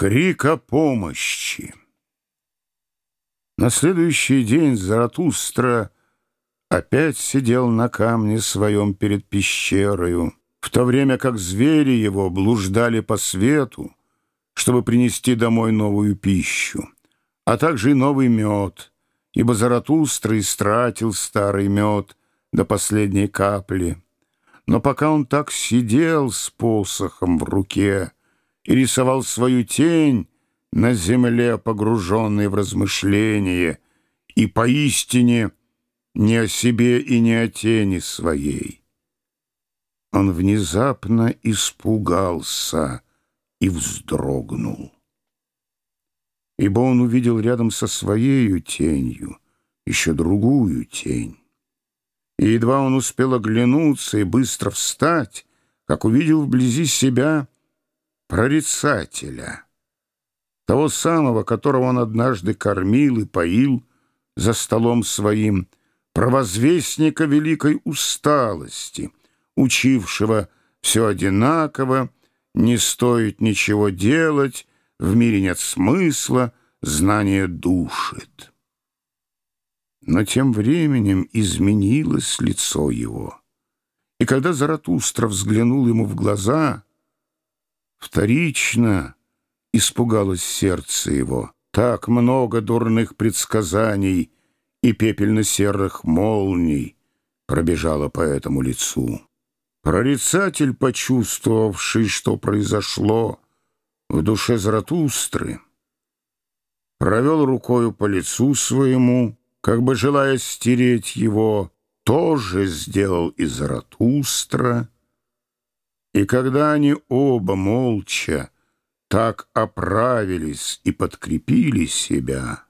Крик о помощи. На следующий день Заратустра опять сидел на камне своем перед пещерою, в то время как звери его блуждали по свету, чтобы принести домой новую пищу, а также и новый мед, ибо Заратустра истратил старый мед до последней капли. Но пока он так сидел с посохом в руке, и рисовал свою тень на земле, погруженной в размышления, и поистине не о себе и не о тени своей. Он внезапно испугался и вздрогнул, ибо он увидел рядом со своей тенью еще другую тень. И едва он успел оглянуться и быстро встать, как увидел вблизи себя — прорицателя, того самого, которого он однажды кормил и поил за столом своим, провозвестника великой усталости, учившего все одинаково, не стоит ничего делать, в мире нет смысла, знание душит. Но тем временем изменилось лицо его. И когда Заратустра взглянул ему в глаза — Вторично испугалось сердце его. Так много дурных предсказаний и пепельно-серых молний пробежало по этому лицу. Прорицатель, почувствовавший, что произошло в душе Заратустры, провел рукою по лицу своему, как бы желая стереть его, тоже сделал и Заратустра — и когда они оба молча так оправились и подкрепили себя,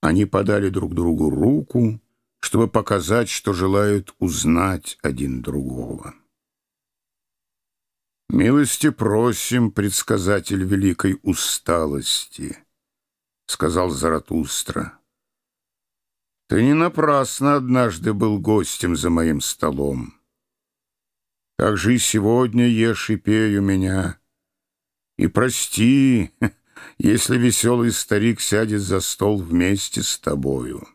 они подали друг другу руку, чтобы показать, что желают узнать один другого. «Милости просим, предсказатель великой усталости», — сказал Заратустра. «Ты не напрасно однажды был гостем за моим столом». Так же и сегодня ешь и пей у меня. И прости, если веселый старик сядет за стол вместе с тобою.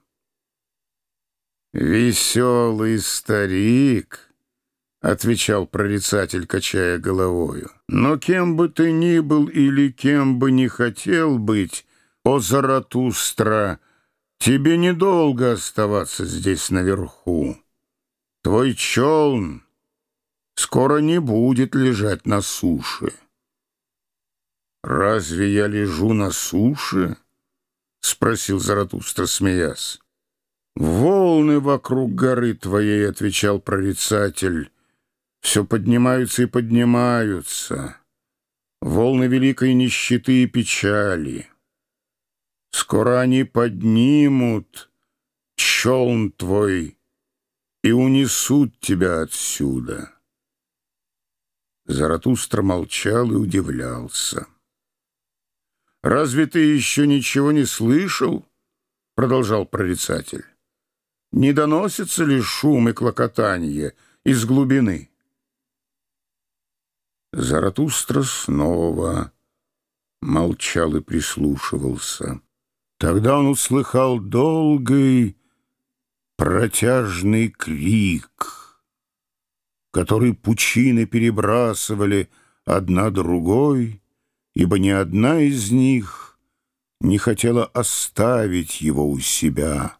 «Веселый старик», — отвечал прорицатель, качая головою, «но кем бы ты ни был или кем бы не хотел быть, о Заратустра, тебе недолго оставаться здесь наверху. Твой челн — скоро не будет лежать на суше. «Разве я лежу на суше?» — спросил Заратустра, смеясь. «Волны вокруг горы твоей», — отвечал прорицатель, — «все поднимаются и поднимаются. Волны великой нищеты и печали. Скоро они поднимут челн твой и унесут тебя отсюда». Заратустра молчал и удивлялся. «Разве ты еще ничего не слышал?» — продолжал прорицатель. «Не доносится ли шум и клокотанье из глубины?» Заратустра снова молчал и прислушивался. Тогда он услыхал долгий протяжный крик — который пучины перебрасывали одна другой, ибо ни одна из них не хотела оставить его у себя.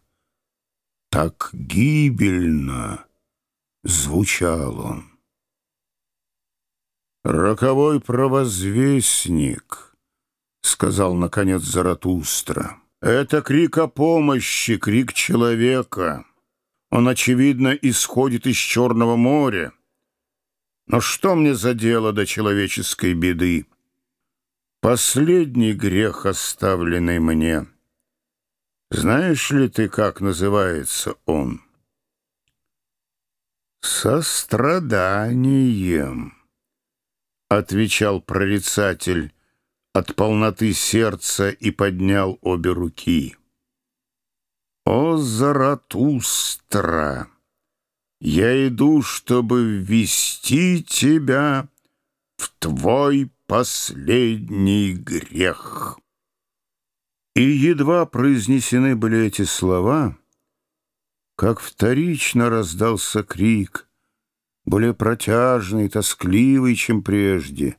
Так гибельно звучал он. «Роковой провозвестник», — сказал, наконец, Заратустра, — «это крик о помощи, крик человека. Он, очевидно, исходит из Черного моря». Но что мне за дело до человеческой беды? Последний грех, оставленный мне. Знаешь ли ты, как называется он? Состраданием, отвечал прорицатель от полноты сердца и поднял обе руки. О, Заратустра! Я иду, чтобы ввести тебя в твой последний грех. И едва произнесены были эти слова, как вторично раздался крик, более протяжный, тоскливый, чем прежде,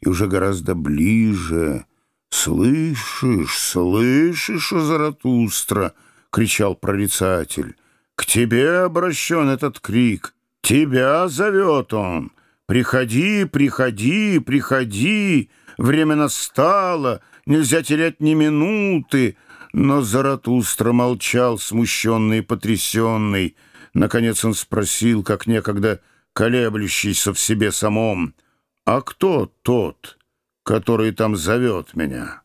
и уже гораздо ближе. «Слышишь, слышишь, Заратустра!» — кричал прорицатель. «К тебе обращен этот крик, тебя зовет он!» «Приходи, приходи, приходи! Время настало, нельзя терять ни минуты!» Но Заратустра молчал, смущенный и потрясенный. Наконец он спросил, как некогда колеблющийся в себе самом, «А кто тот, который там зовет меня?»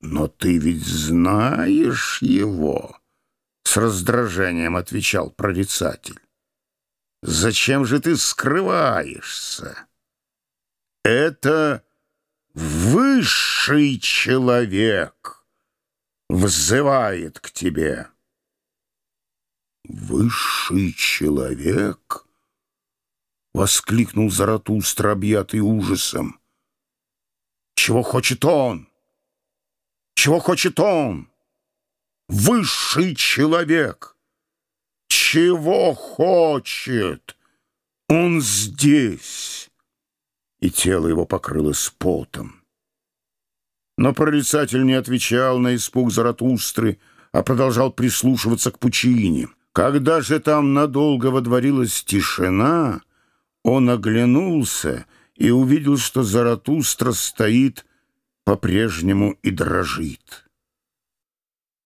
«Но ты ведь знаешь его!» — с раздражением отвечал прорицатель. Зачем же ты скрываешься? Это высший человек взывает к тебе. Высший человек? Воскликнул Заратустра, объятый ужасом. Чего хочет он? Чего хочет он? Высший человек! чего хочет? Он здесь!» И тело его покрылось потом. Но прорицатель не отвечал на испуг Заратустры, а продолжал прислушиваться к пучине. Когда же там надолго водворилась тишина, он оглянулся и увидел, что Заратустра стоит по-прежнему и дрожит.